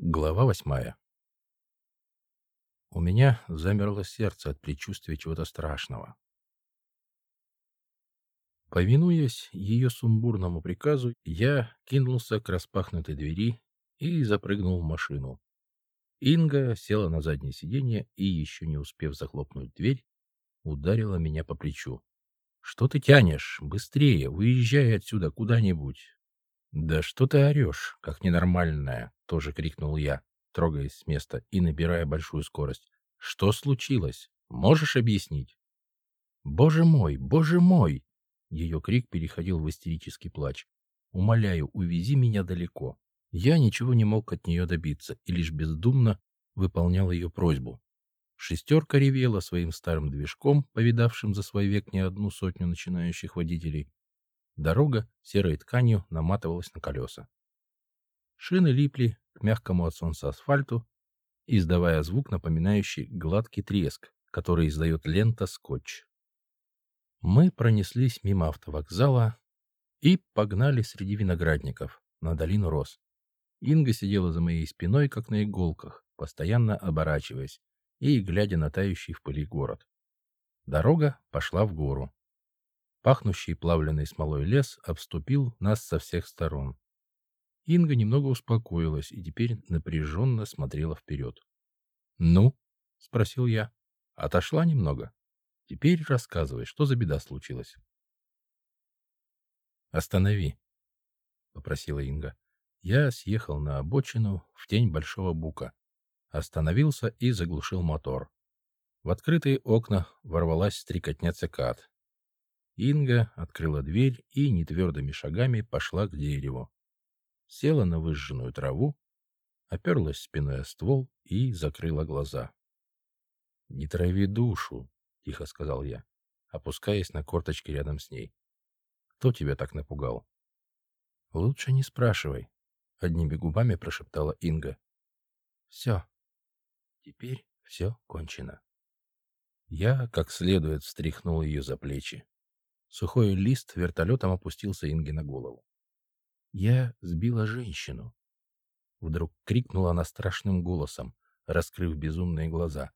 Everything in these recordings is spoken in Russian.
Глава восьмая. У меня замерло сердце от предчувствия чего-то страшного. Повинуясь ее сумбурному приказу, я кинулся к распахнутой двери и запрыгнул в машину. Инга села на заднее сиденье и, еще не успев захлопнуть дверь, ударила меня по плечу. «Что ты тянешь? Быстрее, выезжай отсюда куда-нибудь!» «Да что ты орешь, как ненормальная!» — тоже крикнул я, трогаясь с места и набирая большую скорость. «Что случилось? Можешь объяснить?» «Боже мой, боже мой!» Ее крик переходил в истерический плач. «Умоляю, увези меня далеко». Я ничего не мог от нее добиться и лишь бездумно выполнял ее просьбу. Шестерка ревела своим старым движком, повидавшим за свой век не одну сотню начинающих водителей. Дорога серой тканью наматывалась на колеса. Шины липли к мягкому от солнца асфальту, издавая звук, напоминающий гладкий треск, который издает лента скотч. Мы пронеслись мимо автовокзала и погнали среди виноградников на долину роз. Инга сидела за моей спиной, как на иголках, постоянно оборачиваясь и глядя на тающий в пыли город. Дорога пошла в гору. Пахнущий плавленной смолой лес обступил нас со всех сторон. Инга немного успокоилась и теперь напряженно смотрела вперед. «Ну?» — спросил я. «Отошла немного. Теперь рассказывай, что за беда случилась?» «Останови», — попросила Инга. Я съехал на обочину в тень большого бука, остановился и заглушил мотор. В открытые окна ворвалась стрекотня цикад. Инга открыла дверь и нетвердыми шагами пошла к дереву. Села на выжженную траву, оперлась спиной о ствол и закрыла глаза. — Не трави душу, — тихо сказал я, опускаясь на корточки рядом с ней. — Кто тебя так напугал? — Лучше не спрашивай, — одними губами прошептала Инга. — Все. Теперь все кончено. Я как следует встряхнул ее за плечи. Сухой лист вертолетом опустился Инге на голову. «Я сбила женщину!» Вдруг крикнула она страшным голосом, раскрыв безумные глаза.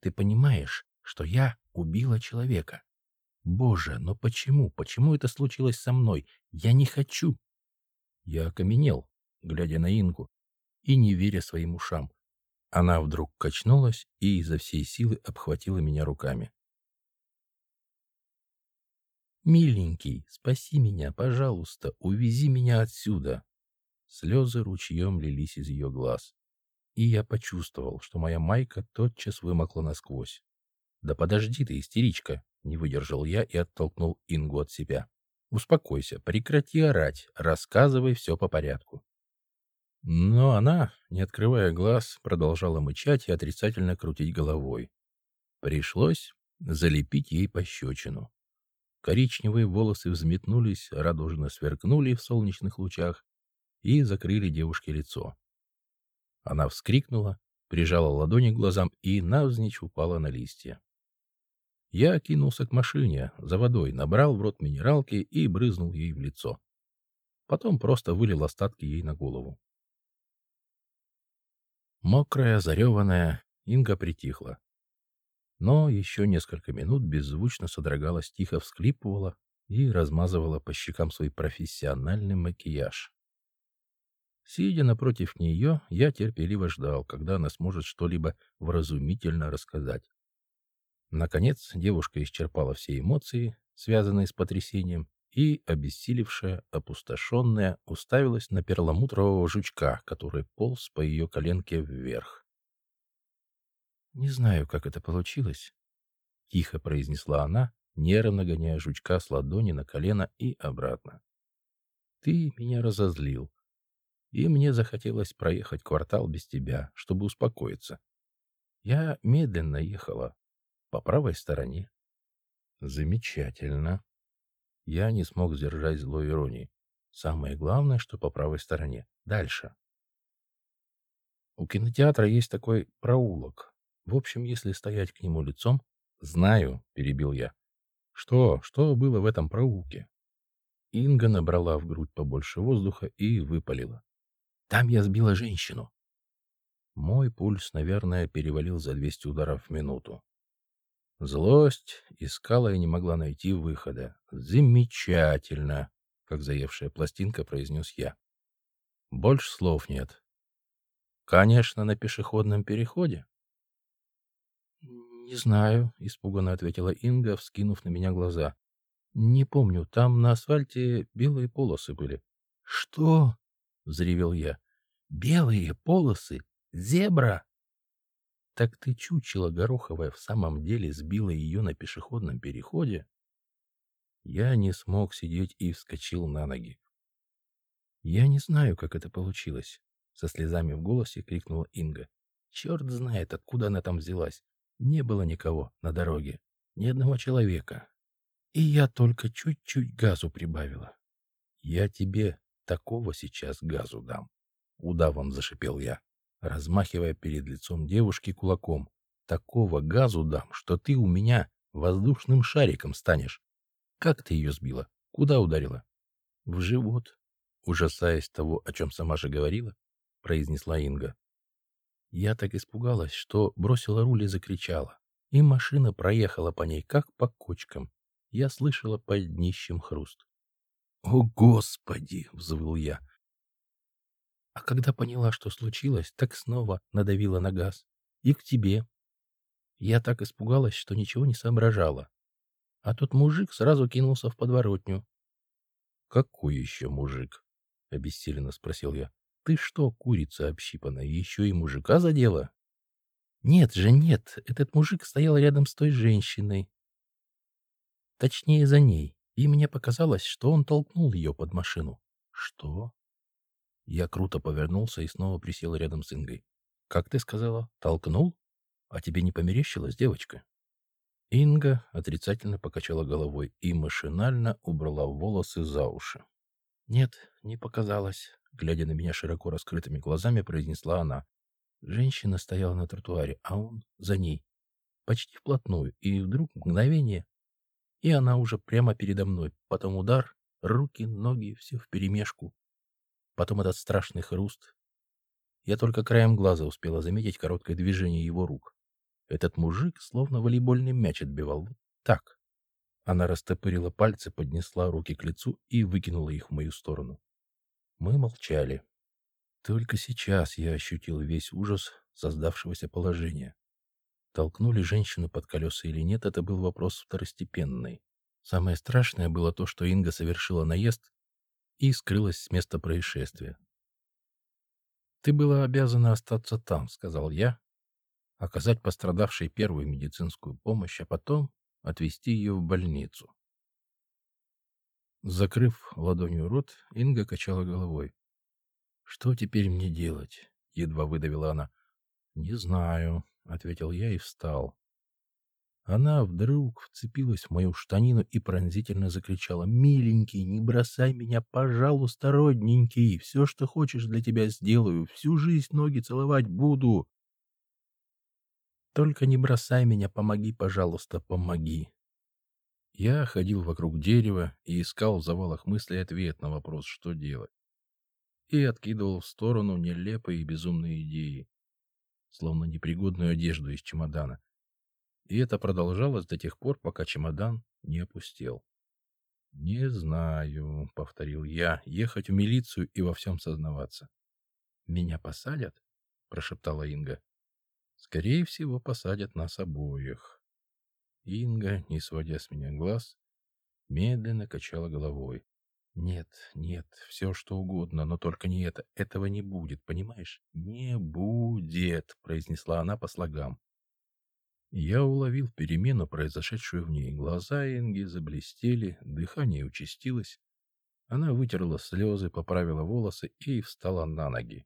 «Ты понимаешь, что я убила человека? Боже, но почему? Почему это случилось со мной? Я не хочу!» Я окаменел, глядя на Ингу, и не веря своим ушам. Она вдруг качнулась и изо всей силы обхватила меня руками. «Миленький, спаси меня, пожалуйста, увези меня отсюда!» Слезы ручьем лились из ее глаз. И я почувствовал, что моя майка тотчас вымокла насквозь. «Да подожди ты, истеричка!» — не выдержал я и оттолкнул Ингу от себя. «Успокойся, прекрати орать, рассказывай все по порядку». Но она, не открывая глаз, продолжала мычать и отрицательно крутить головой. Пришлось залепить ей пощечину. Коричневые волосы взметнулись, радужно сверкнули в солнечных лучах и закрыли девушке лицо. Она вскрикнула, прижала ладони к глазам и навзничь упала на листья. Я кинулся к машине, за водой, набрал в рот минералки и брызнул ей в лицо. Потом просто вылил остатки ей на голову. Мокрая, зареванная, Инга притихла но еще несколько минут беззвучно содрогалась, тихо всклипывала и размазывала по щекам свой профессиональный макияж. Сидя напротив нее, я терпеливо ждал, когда она сможет что-либо вразумительно рассказать. Наконец девушка исчерпала все эмоции, связанные с потрясением, и, обессилевшая, опустошенная, уставилась на перламутрового жучка, который полз по ее коленке вверх. «Не знаю, как это получилось», — тихо произнесла она, нервно гоняя жучка с ладони на колено и обратно. «Ты меня разозлил, и мне захотелось проехать квартал без тебя, чтобы успокоиться. Я медленно ехала, по правой стороне». «Замечательно». Я не смог сдержать злой иронии. Самое главное, что по правой стороне. Дальше. У кинотеатра есть такой проулок, в общем, если стоять к нему лицом... Знаю, перебил я. Что, что было в этом проулке? Инга набрала в грудь побольше воздуха и выпалила. Там я сбила женщину. Мой пульс, наверное, перевалил за 200 ударов в минуту. Злость искала и не могла найти выхода. «Замечательно!» — как заевшая пластинка произнес я. Больше слов нет. Конечно, на пешеходном переходе. «Не знаю», — испуганно ответила Инга, вскинув на меня глаза. «Не помню, там на асфальте белые полосы были». «Что?» — взревел я. «Белые полосы? Зебра!» «Так ты, чучело Гороховая, в самом деле сбила ее на пешеходном переходе?» Я не смог сидеть и вскочил на ноги. «Я не знаю, как это получилось», — со слезами в голосе крикнула Инга. «Черт знает, откуда она там взялась. Не было никого на дороге, ни одного человека. И я только чуть-чуть газу прибавила. Я тебе такого сейчас газу дам. Удавом зашипел я, размахивая перед лицом девушки кулаком. Такого газу дам, что ты у меня воздушным шариком станешь. Как ты ее сбила? Куда ударила? В живот. Ужасаясь того, о чем сама же говорила, произнесла Инга. Я так испугалась, что бросила руль и закричала. И машина проехала по ней, как по кочкам. Я слышала под днищем хруст. «О, Господи!» — взвыл я. А когда поняла, что случилось, так снова надавила на газ. И к тебе. Я так испугалась, что ничего не соображала. А тот мужик сразу кинулся в подворотню. «Какой еще мужик?» — обессиленно спросил я. Ты что, курица общипанная, еще и мужика задела? Нет же, нет, этот мужик стоял рядом с той женщиной. Точнее, за ней. И мне показалось, что он толкнул ее под машину. Что? Я круто повернулся и снова присел рядом с Ингой. Как ты сказала, толкнул? А тебе не померещилась, девочка? Инга отрицательно покачала головой и машинально убрала волосы за уши. Нет, не показалось глядя на меня широко раскрытыми глазами, произнесла она. Женщина стояла на тротуаре, а он за ней, почти вплотную, и вдруг мгновение, и она уже прямо передо мной. Потом удар, руки, ноги, все вперемешку. Потом этот страшный хруст. Я только краем глаза успела заметить короткое движение его рук. Этот мужик словно волейбольный мяч отбивал. Так. Она растопырила пальцы, поднесла руки к лицу и выкинула их в мою сторону. Мы молчали. Только сейчас я ощутил весь ужас создавшегося положения. Толкнули женщину под колеса или нет, это был вопрос второстепенный. Самое страшное было то, что Инга совершила наезд и скрылась с места происшествия. «Ты была обязана остаться там», — сказал я, оказать пострадавшей первую медицинскую помощь, а потом отвезти ее в больницу. Закрыв ладонью рот, Инга качала головой. «Что теперь мне делать?» — едва выдавила она. «Не знаю», — ответил я и встал. Она вдруг вцепилась в мою штанину и пронзительно закричала. «Миленький, не бросай меня, пожалуйста, родненький! Все, что хочешь, для тебя сделаю. Всю жизнь ноги целовать буду!» «Только не бросай меня, помоги, пожалуйста, помоги!» Я ходил вокруг дерева и искал в завалах мыслей ответ на вопрос, что делать. И откидывал в сторону нелепые и безумные идеи, словно непригодную одежду из чемодана. И это продолжалось до тех пор, пока чемодан не опустел. «Не знаю», — повторил я, — «ехать в милицию и во всем сознаваться». «Меня посадят?» — прошептала Инга. «Скорее всего, посадят нас обоих». Инга, не сводя с меня глаз, медленно качала головой. «Нет, нет, все что угодно, но только не это. Этого не будет, понимаешь? Не будет!» — произнесла она по слогам. Я уловил перемену, произошедшую в ней. Глаза Инги заблестели, дыхание участилось. Она вытерла слезы, поправила волосы и встала на ноги.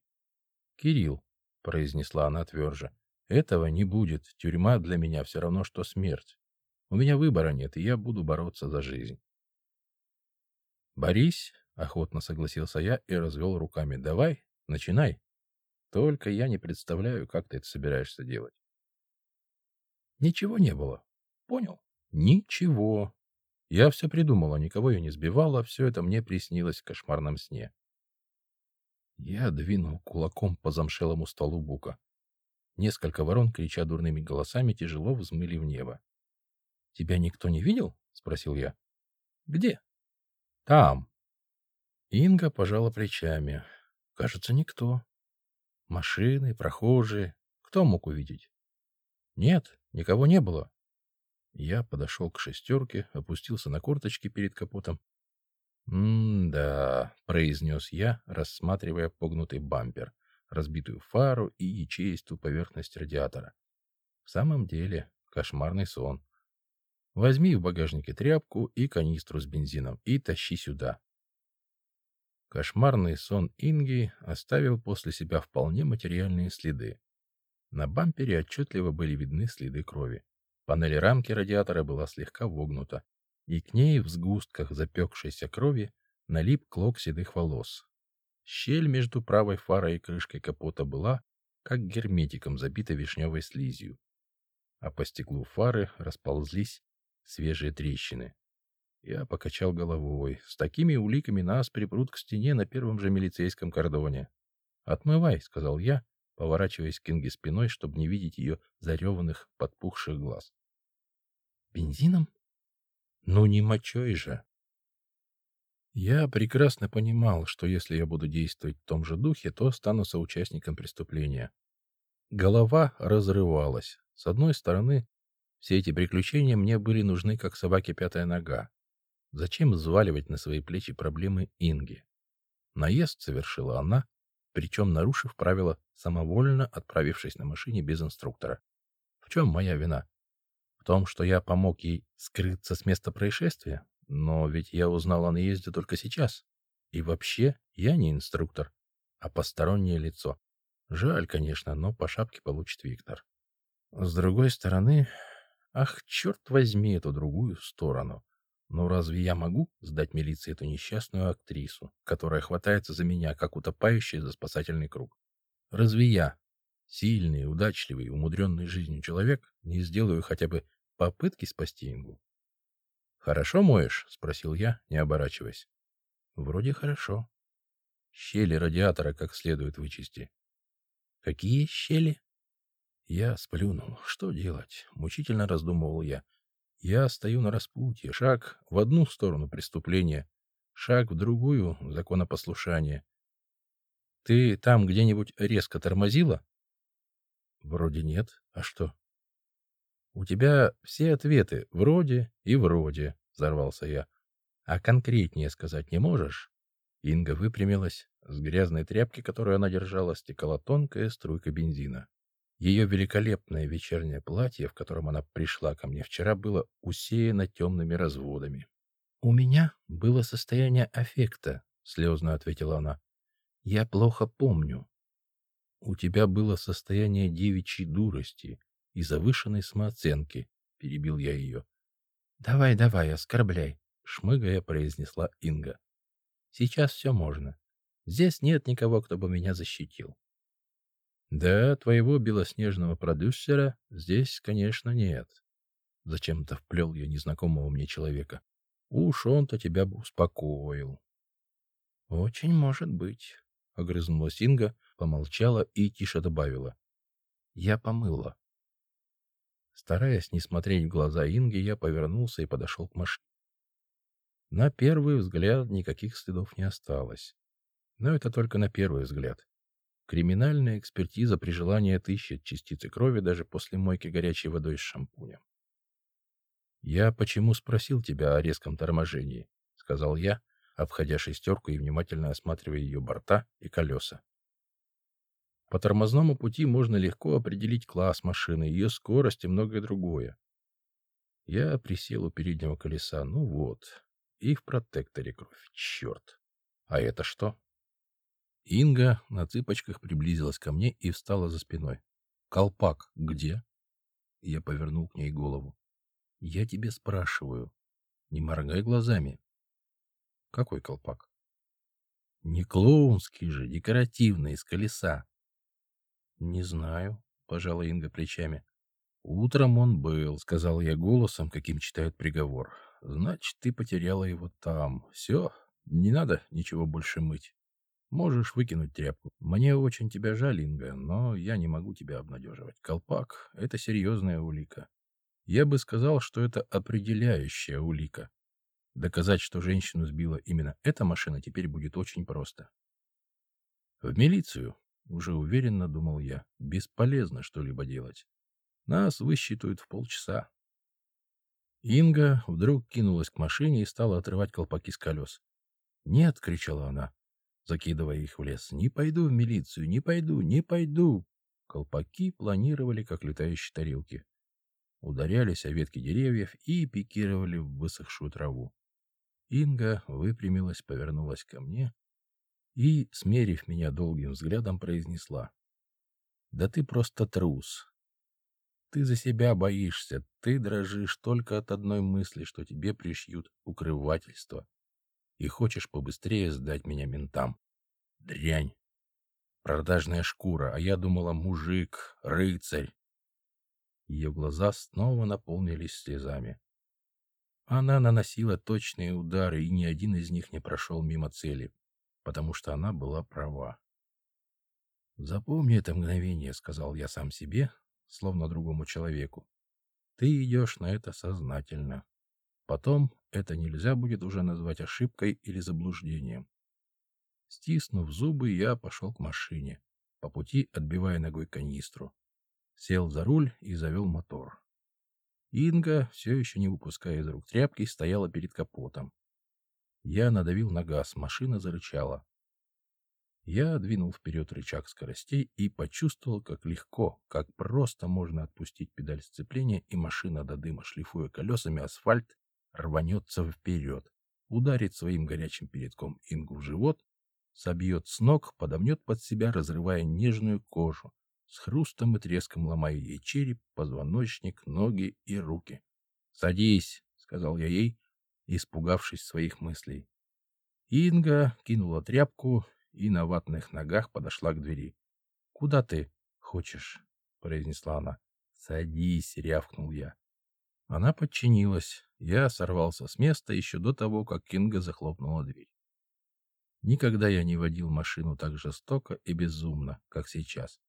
«Кирилл», — произнесла она тверже, — «этого не будет. Тюрьма для меня все равно, что смерть. У меня выбора нет, и я буду бороться за жизнь. «Борись», — охотно согласился я и развел руками. «Давай, начинай. Только я не представляю, как ты это собираешься делать». Ничего не было. Понял? Ничего. Я все придумала, никого я не сбивала, все это мне приснилось в кошмарном сне. Я двинул кулаком по замшелому столу бука. Несколько ворон, крича дурными голосами, тяжело взмыли в небо. «Тебя никто не видел?» — спросил я. «Где?» «Там». Инга пожала плечами. «Кажется, никто. Машины, прохожие. Кто мог увидеть?» «Нет, никого не было». Я подошел к шестерке, опустился на корточки перед капотом. «М-да», — произнес я, рассматривая погнутый бампер, разбитую фару и ячеистую поверхность радиатора. В самом деле, кошмарный сон. Возьми в багажнике тряпку и канистру с бензином и тащи сюда. Кошмарный сон Инги оставил после себя вполне материальные следы. На бампере отчетливо были видны следы крови. Панель рамки радиатора была слегка вогнута, и к ней в сгустках запекшейся крови налип клок седых волос. Щель между правой фарой и крышкой капота была, как герметиком, забита вишневой слизью. А по стеклу фары расползлись свежие трещины. Я покачал головой. С такими уликами нас припрут к стене на первом же милицейском кордоне. «Отмывай», — сказал я, поворачиваясь к Инге спиной, чтобы не видеть ее зареванных, подпухших глаз. «Бензином? Ну не мочой же!» Я прекрасно понимал, что если я буду действовать в том же духе, то стану соучастником преступления. Голова разрывалась. С одной стороны, все эти приключения мне были нужны, как собаке пятая нога. Зачем взваливать на свои плечи проблемы Инги? Наезд совершила она, причем нарушив правила, самовольно отправившись на машине без инструктора. В чем моя вина? В том, что я помог ей скрыться с места происшествия? Но ведь я узнал о наезде только сейчас. И вообще, я не инструктор, а постороннее лицо. Жаль, конечно, но по шапке получит Виктор. С другой стороны, Ах, черт возьми эту другую сторону. Но разве я могу сдать милиции эту несчастную актрису, которая хватается за меня, как утопающий за спасательный круг? Разве я, сильный, удачливый, умудренный жизнью человек, не сделаю хотя бы попытки спасти Ингу? «Хорошо моешь?» — спросил я, не оборачиваясь. «Вроде хорошо. Щели радиатора как следует вычисти». «Какие щели?» Я сплюнул. Что делать? Мучительно раздумывал я. Я стою на распутье. Шаг в одну сторону преступления, шаг в другую законопослушание. Ты там где-нибудь резко тормозила? Вроде нет. А что? У тебя все ответы вроде и вроде, взорвался я. А конкретнее сказать не можешь? Инга выпрямилась. С грязной тряпки, которую она держала, стекала тонкая струйка бензина. Ее великолепное вечернее платье, в котором она пришла ко мне вчера, было усеяно темными разводами. «У меня было состояние аффекта», — слезно ответила она. «Я плохо помню». «У тебя было состояние девичьей дурости и завышенной самооценки», — перебил я ее. «Давай, давай, оскорбляй», — шмыгая произнесла Инга. «Сейчас все можно. Здесь нет никого, кто бы меня защитил. Да, твоего белоснежного продюсера здесь, конечно, нет. Зачем-то вплел я незнакомого мне человека. Уж он-то тебя бы успокоил. Очень может быть, — огрызнулась Инга, помолчала и тише добавила. Я помыла. Стараясь не смотреть в глаза Инги, я повернулся и подошел к машине. На первый взгляд никаких следов не осталось. Но это только на первый взгляд. Криминальная экспертиза при желании отыщет частицы крови даже после мойки горячей водой с шампунем. «Я почему спросил тебя о резком торможении?» — сказал я, обходя шестерку и внимательно осматривая ее борта и колеса. По тормозному пути можно легко определить класс машины, ее скорость и многое другое. Я присел у переднего колеса, ну вот, и в протекторе кровь, черт. А это что? Инга на цыпочках приблизилась ко мне и встала за спиной. «Колпак где?» Я повернул к ней голову. «Я тебе спрашиваю. Не моргай глазами». «Какой колпак?» «Не клоунский же, декоративный, из колеса». «Не знаю», — пожала Инга плечами. «Утром он был», — сказал я голосом, каким читают приговор. «Значит, ты потеряла его там. Все, не надо ничего больше мыть». Можешь выкинуть тряпку. Мне очень тебя жаль, Инга, но я не могу тебя обнадеживать. Колпак — это серьезная улика. Я бы сказал, что это определяющая улика. Доказать, что женщину сбила именно эта машина, теперь будет очень просто. В милицию, уже уверенно думал я, бесполезно что-либо делать. Нас высчитают в полчаса. Инга вдруг кинулась к машине и стала отрывать колпаки с колес. «Нет!» — кричала она, закидывая их в лес. «Не пойду в милицию! Не пойду! Не пойду!» Колпаки планировали, как летающие тарелки. Ударялись о ветки деревьев и пикировали в высохшую траву. Инга выпрямилась, повернулась ко мне и, смерив меня долгим взглядом, произнесла. «Да ты просто трус. Ты за себя боишься, ты дрожишь только от одной мысли, что тебе пришьют укрывательство, и хочешь побыстрее сдать меня ментам. Дрянь. Продажная шкура, а я думала, мужик, рыцарь. Ее глаза снова наполнились слезами. Она наносила точные удары, и ни один из них не прошел мимо цели, потому что она была права. «Запомни это мгновение», — сказал я сам себе, словно другому человеку. «Ты идешь на это сознательно. Потом это нельзя будет уже назвать ошибкой или заблуждением». Стиснув зубы, я пошел к машине, по пути отбивая ногой канистру. Сел за руль и завел мотор. Инга, все еще не выпуская из рук тряпки, стояла перед капотом. Я надавил на газ, машина зарычала. Я двинул вперед рычаг скоростей и почувствовал, как легко, как просто можно отпустить педаль сцепления, и машина до дыма, шлифуя колесами асфальт, рванется вперед, ударит своим горячим передком Ингу в живот, собьет с ног, подомнет под себя, разрывая нежную кожу, с хрустом и треском ломая ей череп, позвоночник, ноги и руки. «Садись», — сказал я ей, испугавшись своих мыслей. Инга кинула тряпку и на ватных ногах подошла к двери. «Куда ты хочешь?» — произнесла она. «Садись», — рявкнул я. Она подчинилась. Я сорвался с места еще до того, как Кинга захлопнула дверь. Никогда я не водил машину так жестоко и безумно, как сейчас.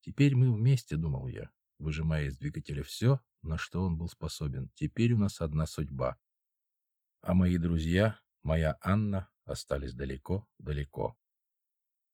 Теперь мы вместе, думал я, выжимая из двигателя все, на что он был способен. Теперь у нас одна судьба. А мои друзья, моя Анна, остались далеко-далеко.